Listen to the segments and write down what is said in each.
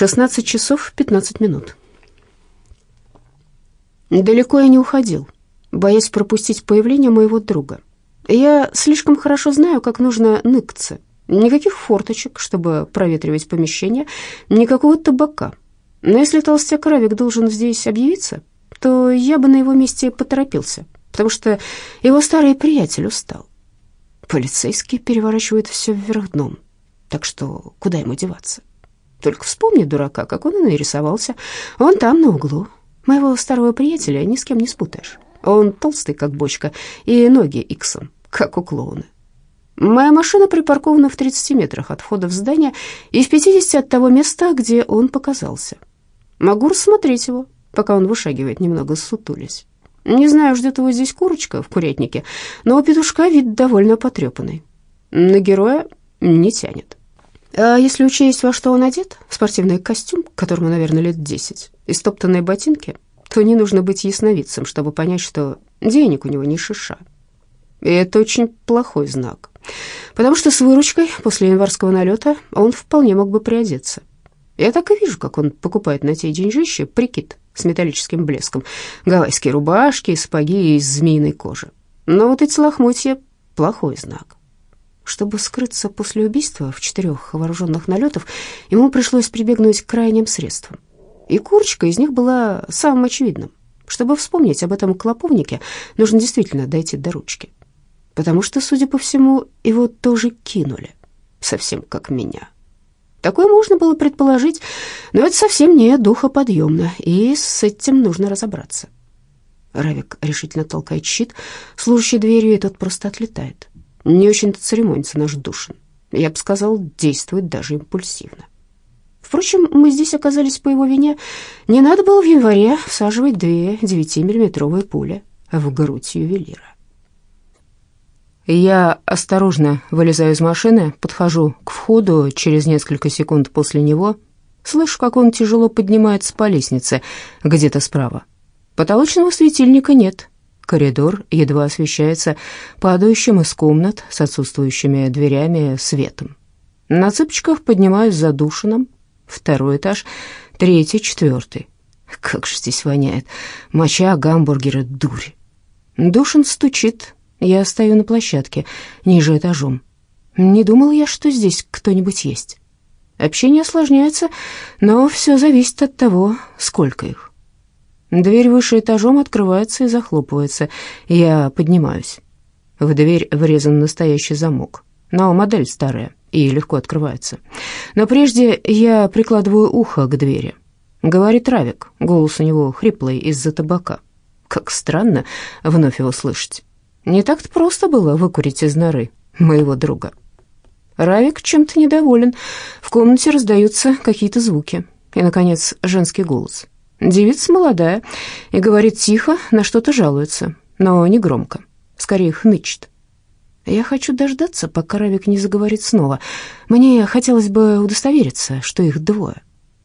16 часов 15 минут. Далеко я не уходил, боясь пропустить появление моего друга. Я слишком хорошо знаю, как нужно ныкаться. Никаких форточек, чтобы проветривать помещение, никакого табака. Но если толстяк Равик должен здесь объявиться, то я бы на его месте поторопился, потому что его старый приятель устал. Полицейский переворачивает все вверх дном, так что куда ему деваться? Только вспомни, дурака, как он и нарисовался. Он там, на углу. Моего старого приятеля ни с кем не спутаешь. Он толстый, как бочка, и ноги иксом, как у клоуна. Моя машина припаркована в 30 метрах от входа в здание и в 50 от того места, где он показался. Могу рассмотреть его, пока он вышагивает, немного сутулясь. Не знаю, ждет его здесь курочка в курятнике, но у петушка вид довольно потрепанный. На героя не тянет. А если учесть, во что он одет, спортивный костюм, которому, наверное, лет десять, и стоптанные ботинки, то не нужно быть ясновидцем, чтобы понять, что денег у него не шиша. И это очень плохой знак, потому что с выручкой после январского налета он вполне мог бы приодеться. Я так и вижу, как он покупает на те деньжища прикид с металлическим блеском, гавайские рубашки, сапоги из змеиной кожи. Но вот эти лохмотья — плохой знак. Чтобы скрыться после убийства в четырех вооруженных налетов, ему пришлось прибегнуть к крайним средствам. И курочка из них была самым очевидным. Чтобы вспомнить об этом клоповнике, нужно действительно дойти до ручки. Потому что, судя по всему, его тоже кинули, совсем как меня. Такое можно было предположить, но это совсем не духоподъемно, и с этим нужно разобраться. Равик решительно толкает щит, служащий дверью, и тот просто отлетает. Не очень-то церемонится наш Душин. Я бы сказал, действует даже импульсивно. Впрочем, мы здесь оказались по его вине. Не надо было в январе всаживать две 9-миллиметровые пули в грудь ювелира. Я осторожно вылезаю из машины, подхожу к входу через несколько секунд после него. Слышу, как он тяжело поднимается по лестнице, где-то справа. Потолочного светильника нет. Коридор едва освещается падающим из комнат с отсутствующими дверями светом. На цыпочках поднимаюсь за душином. Второй этаж, третий, четвертый. Как же здесь воняет. Моча, гамбургеры, дурь. Душин стучит, я стою на площадке, ниже этажом. Не думал я, что здесь кто-нибудь есть. Общение осложняется, но все зависит от того, сколько их. Дверь выше этажом открывается и захлопывается. Я поднимаюсь. В дверь врезан настоящий замок, но модель старая и легко открывается. Но прежде я прикладываю ухо к двери. Говорит Равик, голос у него хриплый из-за табака. Как странно вновь его слышать. Не так-то просто было выкурить из норы моего друга. Равик чем-то недоволен. В комнате раздаются какие-то звуки. И, наконец, женский голос. Девица молодая и говорит тихо, на что-то жалуется, но не громко. Скорее хнычет. Я хочу дождаться, пока Равик не заговорит снова. Мне хотелось бы удостовериться, что их двое.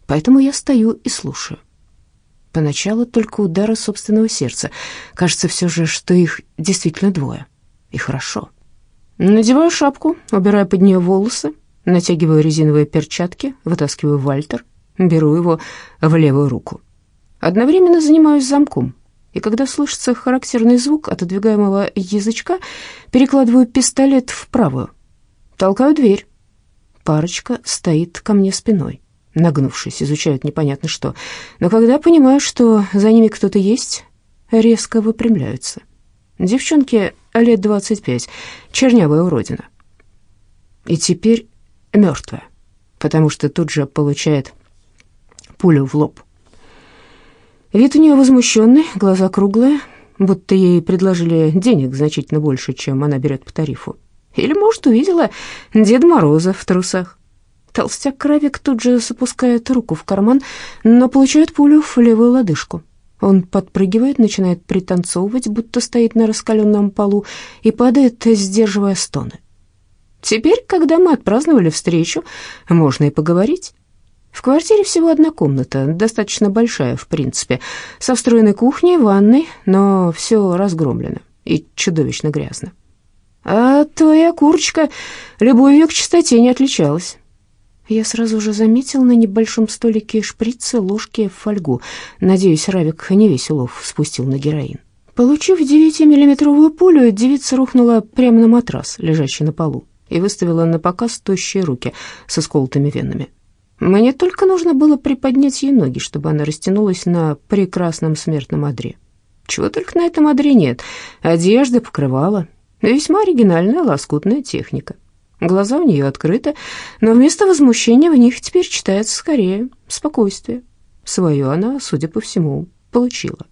Поэтому я стою и слушаю. Поначалу только удары собственного сердца. Кажется все же, что их действительно двое. И хорошо. Надеваю шапку, убираю под нее волосы, натягиваю резиновые перчатки, вытаскиваю Вальтер, беру его в левую руку. Одновременно занимаюсь замком, и когда слышится характерный звук отодвигаемого язычка, перекладываю пистолет в правую. Толкаю дверь. Парочка стоит ко мне спиной нагнувшись, изучают непонятно что. Но когда понимаю, что за ними кто-то есть, резко выпрямляются. Девчонке лет двадцать пять, чернявая уродина. И теперь мертвая, потому что тут же получает пулю в лоб. Вид у нее возмущенный, глаза круглые, будто ей предложили денег значительно больше, чем она берет по тарифу. Или, может, увидела Деда Мороза в трусах. Толстяк Кравик тут же запускает руку в карман, но получает пулю в левую лодыжку. Он подпрыгивает, начинает пританцовывать, будто стоит на раскаленном полу, и падает, сдерживая стоны. Теперь, когда мы отпраздновали встречу, можно и поговорить. В квартире всего одна комната, достаточно большая, в принципе, со встроенной кухней, ванной, но все разгромлено и чудовищно грязно. А твоя курочка любовью к чистоте не отличалась. Я сразу же заметил на небольшом столике шприцы, ложки, фольгу. Надеюсь, Равик не весь улов спустил на героин. Получив 9-миллиметровую пулю, девица рухнула прямо на матрас, лежащий на полу, и выставила на показ тощие руки со сколотыми венами. Мне только нужно было приподнять ей ноги, чтобы она растянулась на прекрасном смертном одре. Чего только на этом одре нет. Одежда, покрывала. Весьма оригинальная лоскутная техника. Глаза у нее открыты, но вместо возмущения в них теперь читается скорее спокойствие. Свое она, судя по всему, получила.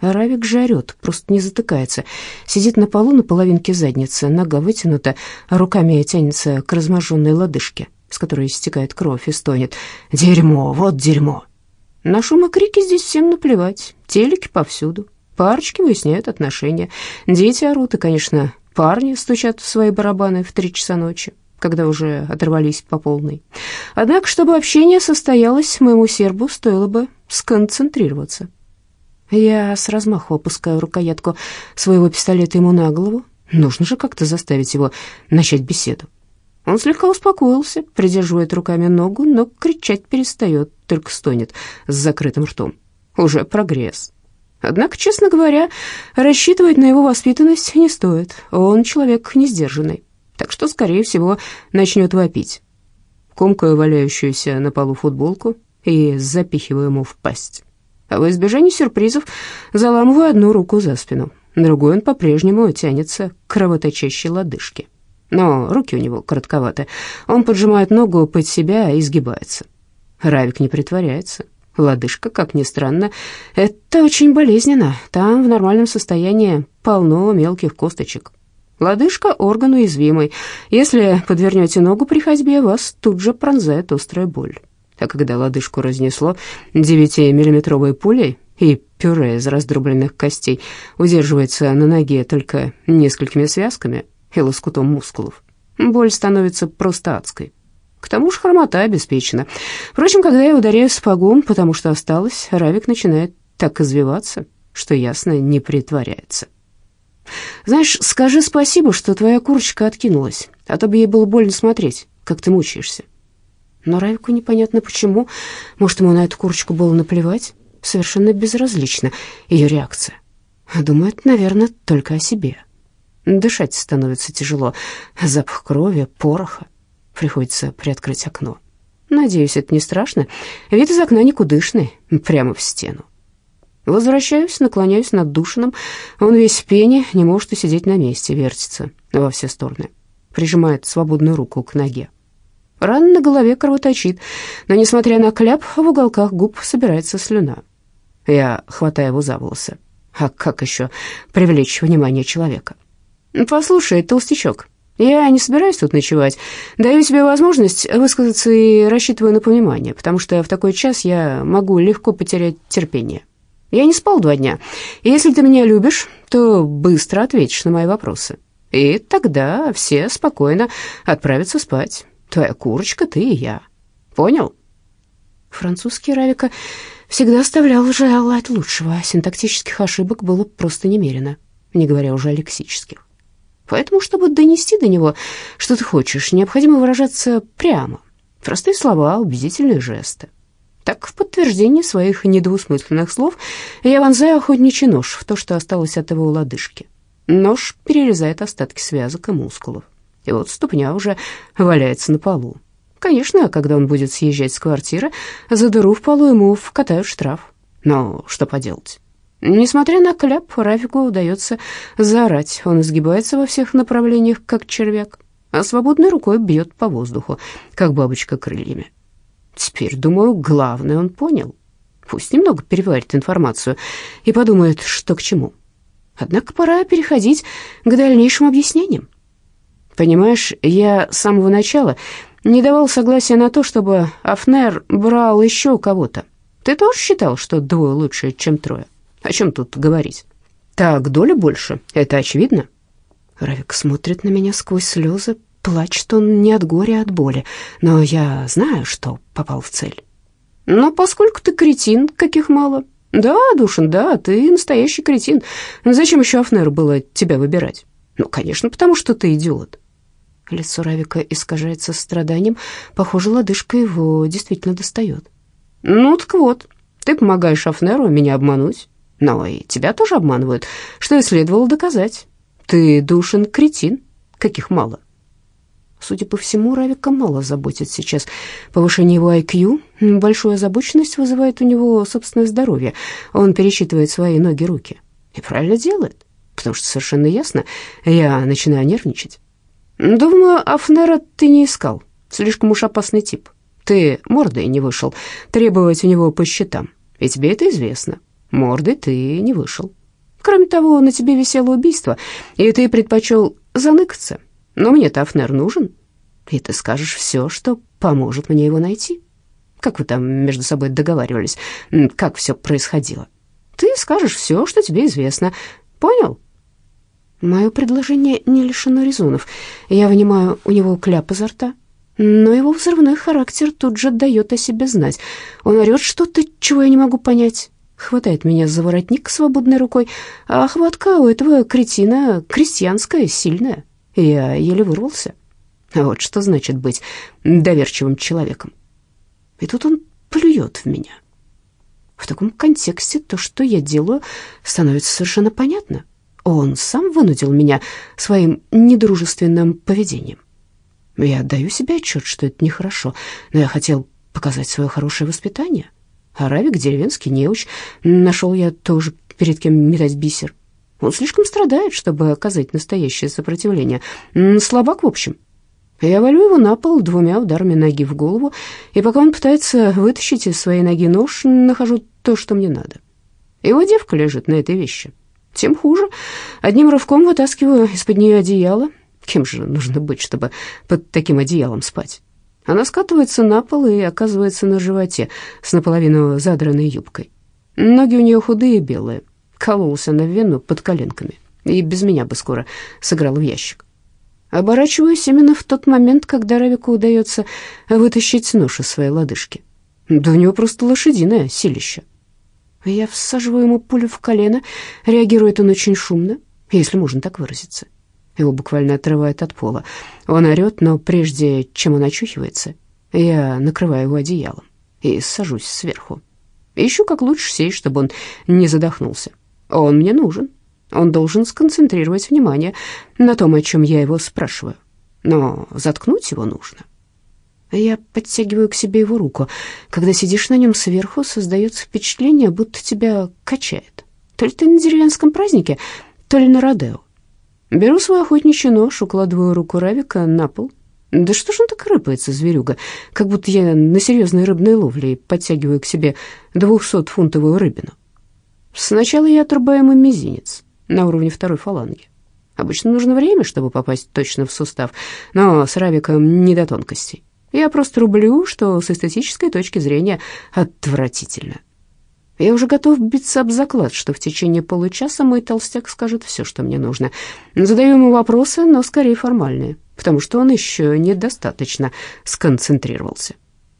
Равик же орет, просто не затыкается. Сидит на полу на половинке задницы, нога вытянута, а руками тянется к разможженной лодыжке, с которой истекает кровь, и стонет. «Дерьмо, вот дерьмо!» На шум и крики здесь всем наплевать, телеки повсюду. Парочки выясняют отношения. Дети орут, и, конечно, Парни стучат в свои барабаны в три часа ночи, когда уже оторвались по полной. Однако, чтобы общение состоялось, моему сербу стоило бы сконцентрироваться. Я с размаху опускаю рукоятку своего пистолета ему на голову. Нужно же как-то заставить его начать беседу. Он слегка успокоился, придерживает руками ногу, но кричать перестает, только стонет с закрытым ртом. Уже прогресс. Однако, честно говоря, рассчитывать на его воспитанность не стоит. Он человек несдержанный, так что, скорее всего, начнет вопить. Комкаю валяющуюся на полу футболку и запихиваю ему в пасть. А во избежание сюрпризов заламываю одну руку за спину, другой он по-прежнему тянется к кровоточащей лодыжке. Но руки у него коротковаты. Он поджимает ногу под себя и изгибается. Равик не притворяется. Лодыжка, как ни странно, это очень болезненно. Там в нормальном состоянии полно мелких косточек. Лодыжка – орган уязвимый. Если подвернете ногу при ходьбе, вас тут же пронзает острая боль. А когда лодыжку разнесло 9-миллиметровой пулей, и пюре из раздробленных костей удерживается на ноге только несколькими связками и лоскутом мускулов, боль становится просто адской. К тому же хромота обеспечена. Впрочем, когда я ударяю сапогом, потому что осталось, Равик начинает так извиваться, что ясно не притворяется. Знаешь, скажи спасибо, что твоя курочка откинулась, а то бы ей было больно смотреть, как ты мучаешься. Но Равику непонятно почему. Может, ему на эту курочку было наплевать? Совершенно безразлична ее реакция. Думает, наверное, только о себе. Дышать становится тяжело. Запах крови, пороха. Приходится приоткрыть окно. Надеюсь, это не страшно. Вид из окна никудышный, прямо в стену. Возвращаюсь, наклоняюсь над душином. Он весь в пене, не может усидеть на месте, вертится во все стороны. Прижимает свободную руку к ноге. Рана на голове кровоточит, но, несмотря на кляп, в уголках губ собирается слюна. Я хватаю его за волосы. А как еще привлечь внимание человека? «Послушай, толстячок», я не собираюсь тут ночевать. Даю тебе возможность высказаться и рассчитываю на понимание, потому что в такой час я могу легко потерять терпение. Я не спал два дня, если ты меня любишь, то быстро ответишь на мои вопросы. И тогда все спокойно отправятся спать. Твоя курочка, ты и я. Понял? Французский Равика всегда оставлял желать лучшего. Синтактических ошибок было просто немерено, не говоря уже о лексических. Поэтому, чтобы донести до него, что ты хочешь, необходимо выражаться прямо. Простые слова, убедительные жесты. Так, в подтверждение своих недвусмысленных слов, я вонзаю охотничий нож в то, что осталось от его лодыжки. Нож перерезает остатки связок и мускулов. И вот ступня уже валяется на полу. Конечно, когда он будет съезжать с квартиры, за дыру в полу ему вкатают штраф. Но что поделать? Несмотря на кляп, Рафику удается заорать. Он изгибается во всех направлениях, как червяк, а свободной рукой бьет по воздуху, как бабочка крыльями. Теперь, думаю, главное он понял. Пусть немного переварит информацию и подумает, что к чему. Однако пора переходить к дальнейшим объяснениям. Понимаешь, я с самого начала не давал согласия на то, чтобы Афнер брал еще кого-то. Ты тоже считал, что двое лучше, чем трое? О чем тут говорить? Так, доля больше, это очевидно. Равик смотрит на меня сквозь слезы, плачет он не от горя, а от боли, но я знаю, что попал в цель. Но поскольку ты кретин, каких мало. Да, Душин, да, ты настоящий кретин. Зачем еще Афнеру было тебя выбирать? Ну, конечно, потому что ты идиот. Лицо Равика искажается страданием. Похоже, лодыжка его действительно достает. «Ну так вот, ты помогаешь Афнеру меня обмануть, но и тебя тоже обманывают, что и следовало доказать. Ты душен кретин, каких мало». Судя по всему, Равика мало заботит сейчас повышение его IQ. Большую озабоченность вызывает у него собственное здоровье. Он пересчитывает свои ноги-руки. И правильно делает, потому что совершенно ясно, я начинаю нервничать. Думаю, Афнера ты не искал. Слишком уж опасный тип. Ты мордой не вышел, требовать у него по счетам. И тебе это известно. Мордой ты не вышел. Кроме того, на тебе висело убийство, и ты предпочел заныкаться. Но мне-то Афнер нужен, и ты скажешь все, что поможет мне его найти. Как вы там между собой договаривались? Как все происходило? Ты скажешь все, что тебе известно. Понял?» Мое предложение не лишено резонов. Я вынимаю у него кляп изо рта, но его взрывной характер тут же дает о себе знать. Он орет что-то, чего я не могу понять. Хватает меня за воротник свободной рукой, а хватка у этого кретина крестьянская, сильная. Я еле вырвался. Вот что значит быть доверчивым человеком. И тут он плюет в меня. В таком контексте то, что я делаю, становится совершенно понятно. Он сам вынудил меня своим недружественным поведением. Я отдаю себе отчет, что это нехорошо, но я хотел показать свое хорошее воспитание. А Равик, деревенский неуч, нашел я тоже перед кем метать бисер. Он слишком страдает, чтобы оказать настоящее сопротивление. Слабак, в общем. Я валю его на пол двумя ударами ноги в голову, и пока он пытается вытащить из своей ноги нож, нахожу то, что мне надо. Его девка лежит на этой вещи тем хуже. Одним рывком вытаскиваю из-под нее одеяло. Кем же нужно быть, чтобы под таким одеялом спать? Она скатывается на пол и оказывается на животе с наполовину задранной юбкой. Ноги у нее худые и белые. Кололся на вену под коленками. И без меня бы скоро сыграл в ящик. Оборачиваюсь именно в тот момент, когда Равику удается вытащить нож из своей лодыжки. Да у него просто лошадиное силище. Я всаживаю ему пулю в колено. Реагирует он очень шумно, если можно так выразиться. Его буквально отрывает от пола. Он орет, но прежде чем он очухивается, я накрываю его одеялом и сажусь сверху. Ищу как лучше сесть, чтобы он не задохнулся. Он мне нужен. Он должен сконцентрировать внимание на том, о чем я его спрашиваю. Но заткнуть его нужно. Я подтягиваю к себе его руку. Когда сидишь на нем сверху, создается впечатление, будто тебя качает. То ли ты на деревенском празднике, то ли на Родео. Беру свой охотничий нож, укладываю руку Равика на пол. Да что ж он так рыпается, зверюга, как будто я на серьезной рыбной ловле подтягиваю к себе двухсотфунтовую рыбину. Сначала я отрубаю ему мизинец на уровне второй фаланги. Обычно нужно время, чтобы попасть точно в сустав, но с Равиком не до тонкостей. Я просто рублю, что с эстетической точки зрения отвратительно. Я уже готов биться об заклад, что в течение получаса мой толстяк скажет все, что мне нужно. Задаю ему вопросы, но скорее формальные, потому что он еще недостаточно сконцентрировался.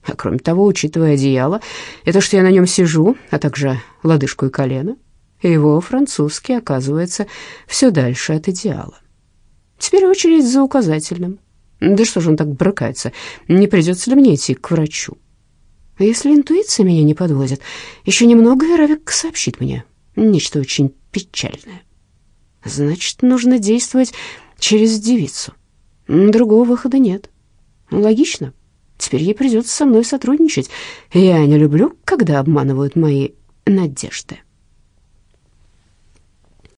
А кроме того, учитывая одеяло, и то, что я на нем сижу, а также лодыжку и колено, его французский оказывается все дальше от идеала. Теперь очередь за указательным. Да что же он так брыкается? Не придется ли мне идти к врачу? А если интуиция меня не подводит, еще немного, и Равик сообщит мне нечто очень печальное. Значит, нужно действовать через девицу. Другого выхода нет. Логично. Теперь ей придется со мной сотрудничать. Я не люблю, когда обманывают мои надежды.